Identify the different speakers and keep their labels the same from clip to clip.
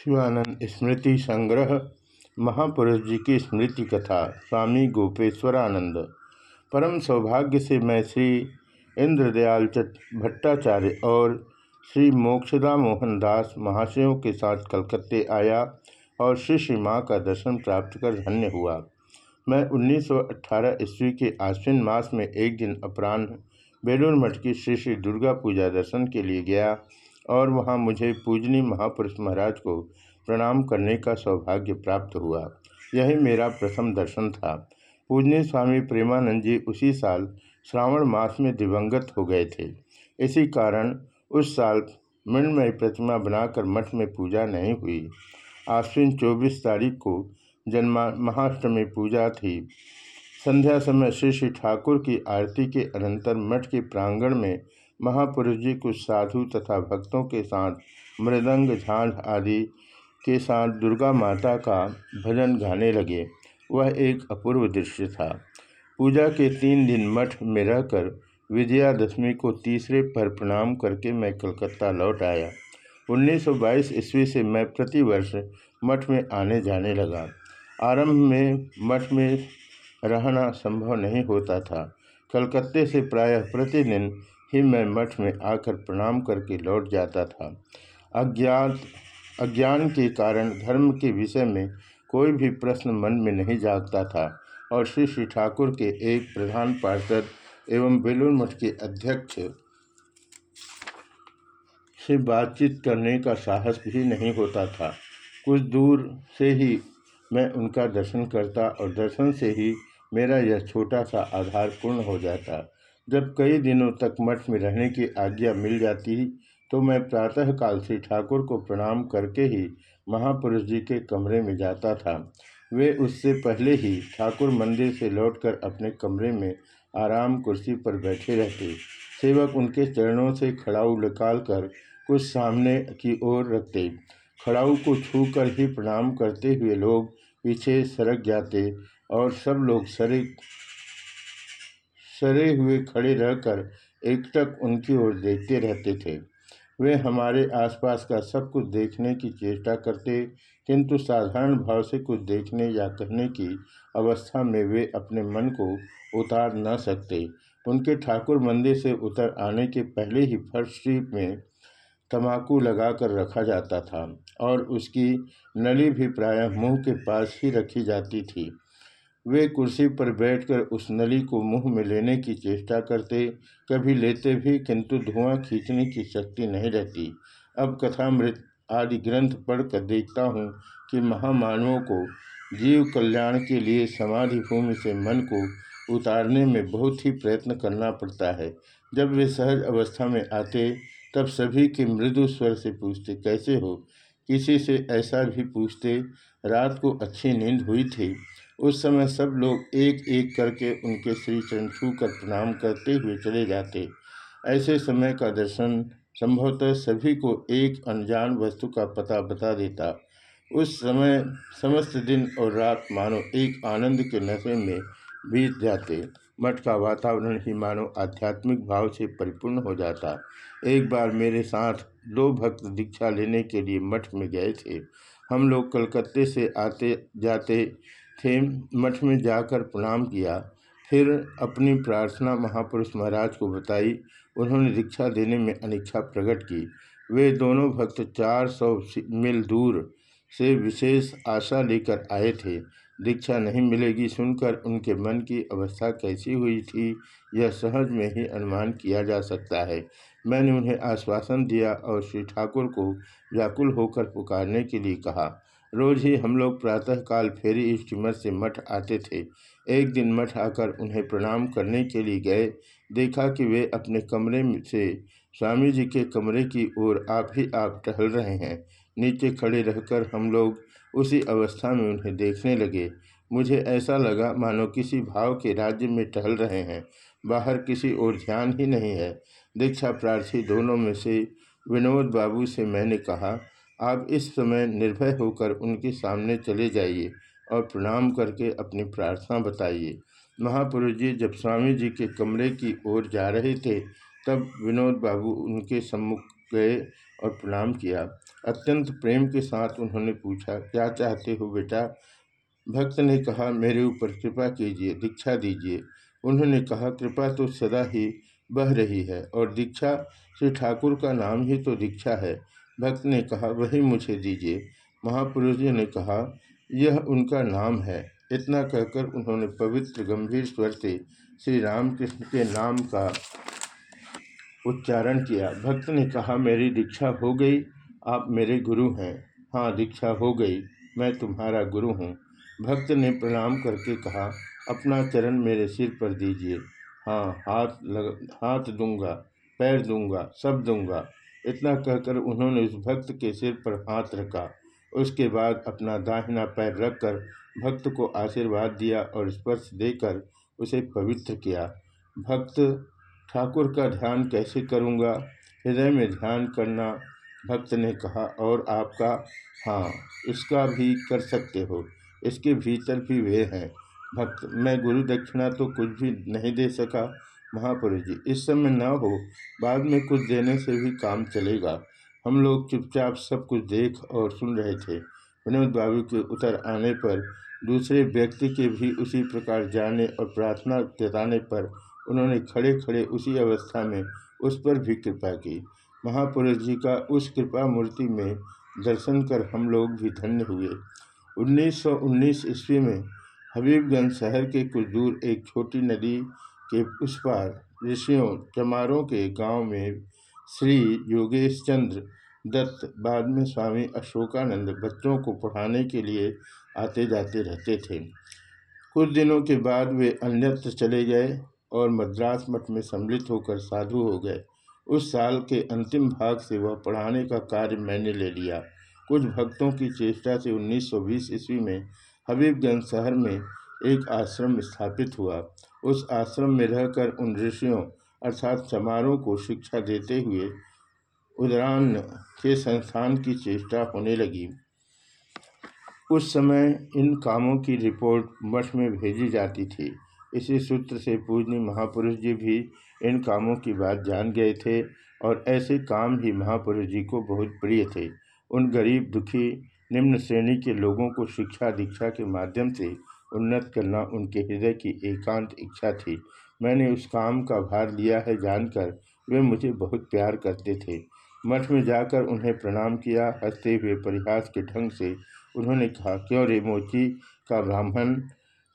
Speaker 1: शिवानंद स्मृति संग्रह, महापुरुष जी की स्मृति कथा, स्वामी गोपेश्वरानंद। परम सौभाग्य से मैं श्री इंद्रदयाल भट्टाचार्य और श्री मोक्षदा मोहन दास महाशयों के साथ कलकत्ते आया और श्री श्री माँ का दर्शन प्राप्त कर धन्य हुआ। मैं 1918 ईस्वी के आश्विन मास में एक दिन अपराह्न बेलूर मठ की श्री श्री दुर्गा पूजा दर्शन के लिए गया और वहाँ मुझे पूजनी महापुरुष महाराज को प्रणाम करने का सौभाग्य प्राप्त हुआ। यही मेरा प्रथम दर्शन था। पूजनी स्वामी प्रेमानंद जी उसी साल श्रावण मास में दिवंगत हो गए थे। इसी कारण उस साल मृणमय प्रतिमा बनाकर मठ में पूजा नहीं हुई। आश्विन चौबीस तारीख को जन्मा महाअष्टमी पूजा थी। संध्या समय श्री श्री ठाकुर की आरती के अनंतर मठ के प्रांगण में महापुरुष जी कुछ साधु तथा भक्तों के साथ मृदंग झांझ आदि के साथ दुर्गा माता का भजन गाने लगे। वह एक अपूर्व दृश्य था। पूजा के तीन दिन मठ में रहकर विजयादशमी को तीसरे पर प्रणाम करके मैं कलकत्ता लौट आया। 1922 ईस्वी से मैं प्रतिवर्ष मठ में आने जाने लगा। आरंभ में मठ में रहना संभव नहीं होता था। कलकत्ते से प्रायः प्रतिदिन ही मैं मठ में आकर प्रणाम करके लौट जाता था। अज्ञात, अज्ञान के कारण धर्म के विषय में कोई भी प्रश्न मन में नहीं जागता था और श्री श्री ठाकुर के एक प्रधान पार्षद एवं बेलूर मठ के अध्यक्ष से बातचीत करने का साहस भी नहीं होता था। कुछ दूर से ही मैं उनका दर्शन करता और दर्शन से ही मेरा यह छोटा सा आधार पूर्ण हो जाता। जब कई दिनों तक मठ में रहने की आज्ञा मिल जाती तो मैं प्रातःकाल श्री ठाकुर को प्रणाम करके ही महापुरुष जी के कमरे में जाता था। वे उससे पहले ही ठाकुर मंदिर से लौटकर अपने कमरे में आराम कुर्सी पर बैठे रहते। सेवक उनके चरणों से खड़ाऊ निकाल कर कुछ सामने की ओर रखते। खड़ाऊ को छू कर ही प्रणाम करते हुए लोग पीछे सरक जाते और सब लोग सरिक सरे हुए खड़े रहकर एकटक उनकी ओर देखते रहते थे। वे हमारे आसपास का सब कुछ देखने की चेष्टा करते, किंतु साधारण भाव से कुछ देखने या कहने की अवस्था में वे अपने मन को उतार न सकते। उनके ठाकुर मंदिर से उतर आने के पहले ही फर्श में तम्बाकू लगाकर रखा जाता था और उसकी नली भी प्रायः मुँह के पास ही रखी जाती थी। वे कुर्सी पर बैठकर उस नली को मुँह में लेने की चेष्टा करते, कभी लेते भी, किंतु धुआँ खींचने की शक्ति नहीं रहती। अब कथामृत आदि ग्रंथ पढ़कर देखता हूँ कि महामानवों को जीव कल्याण के लिए समाधि भूमि से मन को उतारने में बहुत ही प्रयत्न करना पड़ता है। जब वे सहज अवस्था में आते, तब सभी के मृदु स्वर से पूछते, कैसे हो? किसी से ऐसा भी पूछते, रात को अच्छी नींद हुई थी। उस समय सब लोग एक एक करके उनके श्री चरण छू कर प्रणाम करते हुए चले जाते। ऐसे समय का दर्शन संभवतः सभी को एक अनजान वस्तु का पता बता देता। उस समय समस्त दिन और रात मानो एक आनंद के नशे में बीत जाते। मठ का वातावरण ही मानो आध्यात्मिक भाव से परिपूर्ण हो जाता। एक बार मेरे साथ दो भक्त दीक्षा लेने के लिए मठ में गए थे। हम लोग कलकत्ते से आते जाते थे, मठ में जाकर प्रणाम किया। फिर अपनी प्रार्थना महापुरुष महाराज को बताई। उन्होंने दीक्षा देने में अनिच्छा प्रकट की। वे दोनों भक्त चार सौ मील दूर से विशेष आशा लेकर आए थे। दीक्षा नहीं मिलेगी सुनकर उनके मन की अवस्था कैसी हुई थी, यह सहज में ही अनुमान किया जा सकता है। मैंने उन्हें आश्वासन दिया और श्री ठाकुर को व्याकुल होकर पुकारने के लिए कहा। रोज ही हम लोग प्रातःकाल फेरी स्टीमर से मठ आते थे। एक दिन मठ आकर उन्हें प्रणाम करने के लिए गए। देखा कि वे अपने कमरे से स्वामी जी के कमरे की ओर आप ही आप टहल रहे हैं। नीचे खड़े रहकर हम लोग उसी अवस्था में उन्हें देखने लगे। मुझे ऐसा लगा मानो किसी भाव के राज्य में टहल रहे हैं। बाहर किसी और ध्यान ही नहीं है। दीक्षा प्रार्थी दोनों में से विनोद बाबू से मैंने कहा आप इस समय निर्भय होकर उनके सामने चले जाइए और प्रणाम करके अपनी प्रार्थना बताइए। महापुरुष जी, जब स्वामी जी के कमरे की ओर जा रहे थे, तब विनोद बाबू उनके सम्मुख गए और प्रणाम किया। अत्यंत प्रेम के साथ उन्होंने पूछा, क्या चाहते हो बेटा? भक्त ने कहा, मेरे ऊपर कृपा कीजिए, दीक्षा दीजिए। उन्होंने कहा, कृपा तो सदा ही बह रही है और दीक्षा, श्री ठाकुर का नाम ही तो दीक्षा है। भक्त ने कहा, वही मुझे दीजिए। महापुरुष जी ने कहा, यह उनका नाम है। इतना कहकर उन्होंने पवित्र गंभीर स्वर से श्री रामकृष्ण के नाम का उच्चारण किया। भक्त ने कहा, मेरी दीक्षा हो गई, आप मेरे गुरु हैं। हाँ दीक्षा हो गई, मैं तुम्हारा गुरु हूँ। भक्त ने प्रणाम करके कहा, अपना चरण मेरे सिर पर दीजिए। हाँ हाथ लग, हाथ दूँगा, पैर दूँगा, सब दूँगा। इतना कहकर उन्होंने उस भक्त के सिर पर हाथ रखा। उसके बाद अपना दाहिना पैर रखकर भक्त को आशीर्वाद दिया और स्पर्श देकर उसे पवित्र किया। भक्त, ठाकुर का ध्यान कैसे करूँगा? हृदय में ध्यान करना, भक्त ने कहा, और आपका? हाँ इसका भी कर सकते हो। इसके भीतर भी वे हैं। भक्त, मैं गुरु दक्षिणा तो कुछ भी नहीं दे सका। महापुरुष जी, इस समय न हो, बाद में कुछ देने से भी काम चलेगा। हम लोग चुपचाप सब कुछ देख और सुन रहे थे। विनोद बाबू के उतर आने पर दूसरे व्यक्ति के भी उसी प्रकार जाने और प्रार्थना जताने पर उन्होंने खड़े खड़े उसी अवस्था में उस पर भी कृपा की। महापुरुष जी का उस कृपा मूर्ति में दर्शन कर हम लोग भी धन्य हुए। 1919 ईस्वी में हबीबगंज शहर के कुछ दूर एक छोटी नदी के उस पार ऋषियों चमारों के गाँव में श्री योगेश चंद्र दत्त बाद में स्वामी अशोकानंद बच्चों को पढ़ाने के लिए आते जाते रहते थे। कुछ दिनों के बाद वे अन्यत्र चले गए और मद्रास मठ में सम्मिलित होकर साधु हो गए। उस साल के अंतिम भाग से वह पढ़ाने का कार्य मैंने ले लिया। कुछ भक्तों की चेष्टा से 1920 ईस्वी में हबीबगंज शहर में एक आश्रम स्थापित हुआ। उस आश्रम में रहकर उन ऋषियों अर्थात समारोह को शिक्षा देते हुए उदरान के संस्थान की चेष्टा होने लगी। उस समय इन कामों की रिपोर्ट मठ में भेजी जाती थी। इसी सूत्र से पूजनी महापुरुष जी भी इन कामों की बात जान गए थे और ऐसे काम ही महापुरुष जी को बहुत प्रिय थे। उन गरीब दुखी निम्न श्रेणी के लोगों को शिक्षा दीक्षा के माध्यम से उन्नत करना उनके हृदय की एकांत इच्छा थी। मैंने उस काम का भार लिया है जानकर। वे मुझे बहुत प्यार करते थे। मठ में जाकर उन्हें प्रणाम किया। हँसते हुए परिहास के ढंग से उन्होंने कहा, क्यों रे मोची, का ब्राह्मण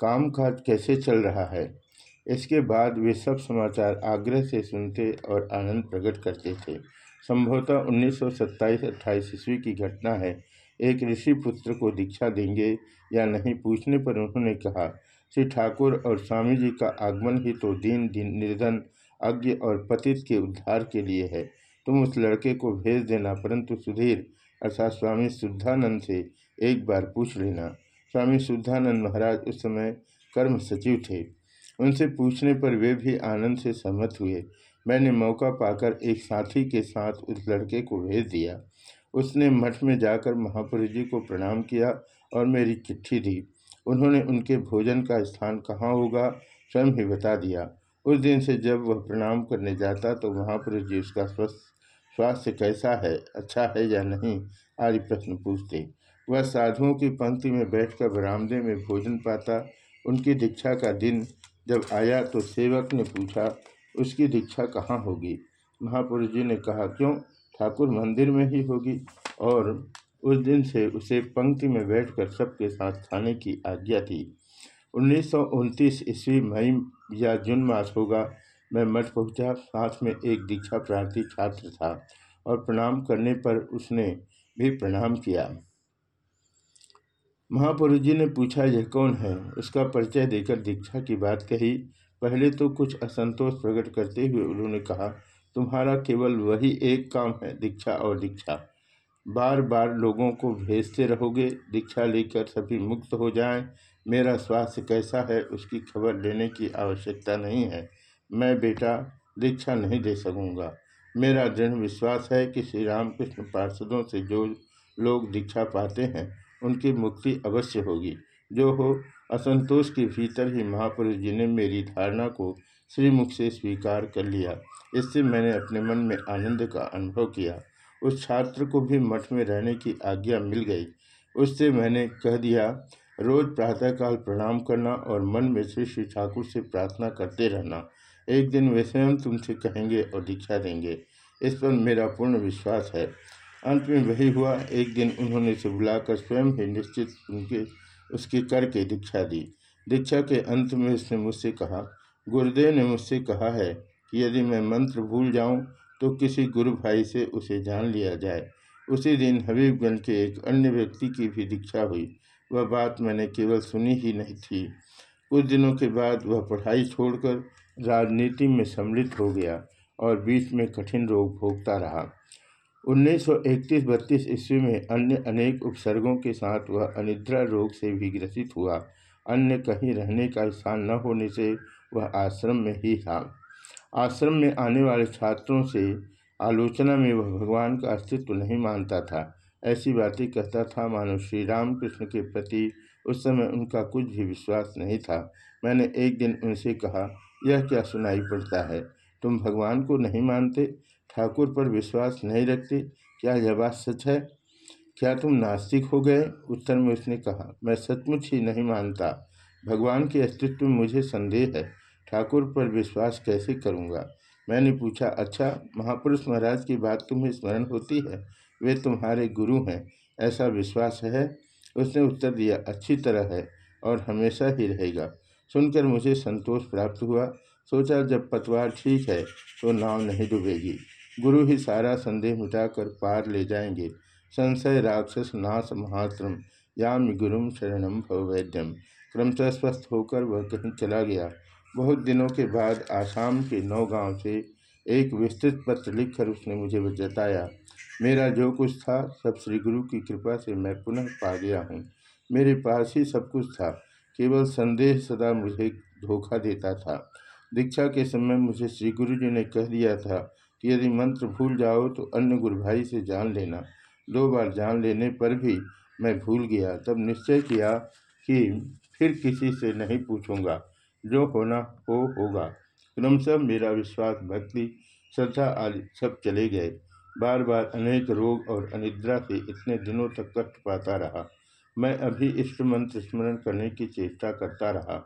Speaker 1: काम काज कैसे चल रहा है? इसके बाद वे सब समाचार आग्रह से सुनते और आनंद प्रकट करते थे। संभवतः उन्नीस सौ सत्ताईस अट्ठाईस ईस्वी की घटना है। एक ऋषि पुत्र को दीक्षा देंगे या नहीं पूछने पर उन्होंने कहा, श्री ठाकुर और स्वामी जी का आगमन ही तो दीन दिन निर्धन, अज्ञ और पतित के उद्धार के लिए है। तुम उस लड़के को भेज देना, परंतु सुधीर, अर्थात स्वामी शुद्धानंद से एक बार पूछ लेना। स्वामी शुद्धानंद महाराज उस समय कर्म सचिव थे। उनसे पूछने पर वे भी आनंद से सहमत हुए। मैंने मौका पाकर एक साथी के साथ उस लड़के को भेज दिया। उसने मठ में जाकर महापुरुष जी को प्रणाम किया और मेरी चिट्ठी दी। उन्होंने उनके भोजन का स्थान कहाँ होगा, स्वयं ही बता दिया। उस दिन से जब वह प्रणाम करने जाता तो महापुरुष जी उसका स्वस्थ, स्वास्थ्य कैसा है अच्छा है या नहीं, आदि प्रश्न पूछते। वह साधुओं की पंक्ति में बैठकर बरामदे में भोजन पाता। उनकी दीक्षा का दिन जब आया तो सेवक ने पूछा, उसकी दीक्षा कहाँ होगी? महापुरुष जी ने कहा, क्यों? ठाकुर मंदिर में ही होगी और उस दिन से उसे पंक्ति में बैठकर सबके साथ खाने की आज्ञा थी। उन्नीस सौ ईस्वी मई या जून मास होगा, मैं मठ पहुँचा। साथ में एक दीक्षा प्रार्थी छात्र था और प्रणाम करने पर उसने भी प्रणाम किया। महापुरुष जी ने पूछा, यह कौन है? उसका परिचय देकर दीक्षा की बात कही। पहले तो कुछ असंतोष प्रकट करते हुए उन्होंने कहा तुम्हारा केवल वही एक काम है, दीक्षा और दीक्षा। बार बार लोगों को भेजते रहोगे, दीक्षा लेकर सभी मुक्त हो जाएँ। मेरा स्वास्थ्य कैसा है, उसकी खबर लेने की आवश्यकता नहीं है। मैं बेटा, दीक्षा नहीं दे सकूँगा। मेरा दृढ़ विश्वास है कि श्री रामकृष्ण पार्षदों से जो लोग दीक्षा पाते हैं, उनकी मुक्ति अवश्य होगी। जो हो, असंतोष के भीतर ही महापुरुष जी ने मेरी धारणा को श्रीमुख से स्वीकार कर लिया। इससे मैंने अपने मन में आनंद का अनुभव किया। उस छात्र को भी मठ में रहने की आज्ञा मिल गई। उससे मैंने कह दिया, रोज प्रातःकाल प्रणाम करना और मन में श्री श्री ठाकुर से प्रार्थना करते रहना। एक दिन वे स्वयं तुमसे कहेंगे और दीक्षा देंगे। इस पर मेरा पूर्ण विश्वास है। अंत में वही हुआ। एक दिन उन्होंने उसे बुलाकर स्वयं ही निश्चित उनके, उसकी करके दीक्षा दी। दीक्षा के अंत में उसने मुझसे कहा, गुरुदेव ने मुझसे कहा है कि यदि मैं मंत्र भूल जाऊँ तो किसी गुरु भाई से उसे जान लिया जाए। उसी दिन हबीबगंज के एक अन्य व्यक्ति की भी दीक्षा हुई। वह बात मैंने केवल सुनी ही नहीं थी। कुछ दिनों के बाद वह पढ़ाई छोड़कर राजनीति में सम्मिलित हो गया और बीच में कठिन रोग भोगता रहा। 1931-32 ईस्वी में अन्य अनेक उपसर्गों के साथ वह अनिद्रा रोग से भी ग्रसित हुआ। अन्य कहीं रहने का स्थान न होने से वह आश्रम में ही था। आश्रम में आने वाले छात्रों से आलोचना में वह भगवान का अस्तित्व नहीं मानता था। ऐसी बातें कहता था मानो श्री राम कृष्ण के प्रति। उस समय उनका कुछ भी विश्वास नहीं था। मैंने एक दिन उनसे कहा, यह क्या सुनाई पड़ता है? तुम भगवान को नहीं मानते? ठाकुर पर विश्वास नहीं रखते? क्या यह बात सच है? क्या तुम नास्तिक हो गए? उत्तर में उसने कहा, मैं सचमुच ही नहीं मानता। भगवान के अस्तित्व में मुझे संदेह है। ठाकुर पर विश्वास कैसे करूँगा? मैंने पूछा अच्छा महापुरुष महाराज की बात तुम्हें स्मरण होती है? वे तुम्हारे गुरु हैं, ऐसा विश्वास है? उसने उत्तर दिया, अच्छी तरह है और हमेशा ही रहेगा। सुनकर मुझे संतोष प्राप्त हुआ। सोचा, जब पतवार ठीक है तो नाव नहीं डूबेगी। गुरु ही सारा संदेह मिटाकर पार ले जाएँगे। संशय, राक्षस, नाश महात्रम याम गुरुम शरणम भवैद्यम क्रमशः स्वस्थ होकर वह कहीं चला गया। बहुत दिनों के बाद आसाम के नौगांव से एक विस्तृत पत्र लिखकर उसने मुझे जताया, मेरा जो कुछ था सब श्री गुरु की कृपा से मैं पुनः पा गया हूँ। मेरे पास ही सब कुछ था, केवल संदेह सदा मुझे धोखा देता था। दीक्षा के समय मुझे श्री गुरु जी ने कह दिया था कि यदि मंत्र भूल जाओ तो अन्य गुरु भाई से जान लेना। दो बार जान लेने पर भी मैं भूल गया, तब निश्चय किया कि फिर किसी से नहीं पूछूँगा। जो होना हो, होगा। क्रमशः मेरा विश्वास, भक्ति, श्रद्धा आदि सब चले गए। बार बार अनेक रोग और अनिद्रा से इतने दिनों तक कष्ट पाता रहा। मैं अभी इष्ट मंत्र स्मरण करने की चेष्टा करता रहा।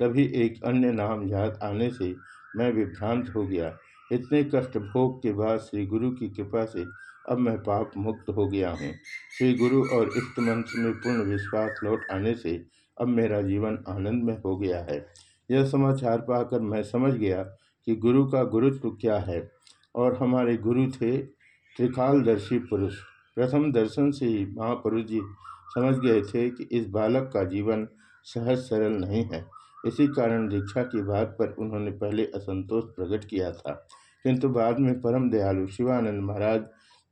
Speaker 1: तभी एक अन्य नाम याद आने से मैं विभ्रांत हो गया। इतने कष्ट भोग के बाद श्री गुरु की कृपा से अब मैं पाप मुक्त हो गया हूँ। श्री गुरु और इष्ट मंत्र में पूर्ण विश्वास लौट आने से अब मेरा जीवन आनंद में हो गया है। यह समाचार पाकर मैं समझ गया कि गुरु का गुरुत्व क्या है। और हमारे गुरु थे त्रिकालदर्शी पुरुष। प्रथम दर्शन से ही महापुरुष जी समझ गए थे कि इस बालक का जीवन सहज सरल नहीं है। इसी कारण दीक्षा की बात पर उन्होंने पहले असंतोष प्रकट किया था। किंतु बाद में परम दयालु शिवानंद महाराज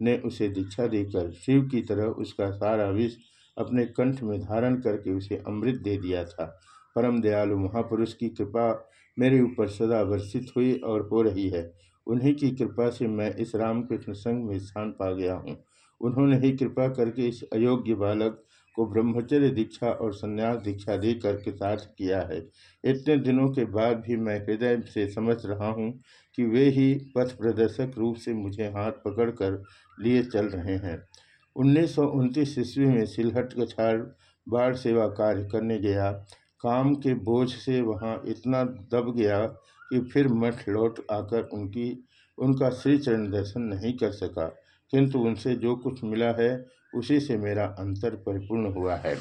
Speaker 1: ने उसे दीक्षा देकर शिव की तरह उसका सारा विष अपने कंठ में धारण करके उसे अमृत दे दिया था। परम दयालु महापुरुष की कृपा मेरे ऊपर सदा वर्षित हुई और हो रही है। उन्हीं की कृपा से मैं इस रामकृष्ण संघ में स्थान पा गया हूँ। उन्होंने ही कृपा करके इस अयोग्य बालक को ब्रह्मचर्य दीक्षा और संन्यास दीक्षा देकर कृतार्थ किया है। इतने दिनों के बाद भी मैं हृदय से समझ रहा हूँ कि वे ही पथ प्रदर्शक रूप से मुझे हाथ पकड़कर लिए चल रहे हैं। उन्नीस सौ उनतीस ईस्वी में सिलहट कछाड़ बाढ़ सेवा कार्य करने गया। काम के बोझ से वहाँ इतना दब गया कि फिर मठ लौट आकर उनकी, उनका श्री चरण दर्शन नहीं कर सका। किंतु उनसे जो कुछ मिला है, उसी से मेरा अंतर परिपूर्ण हुआ है।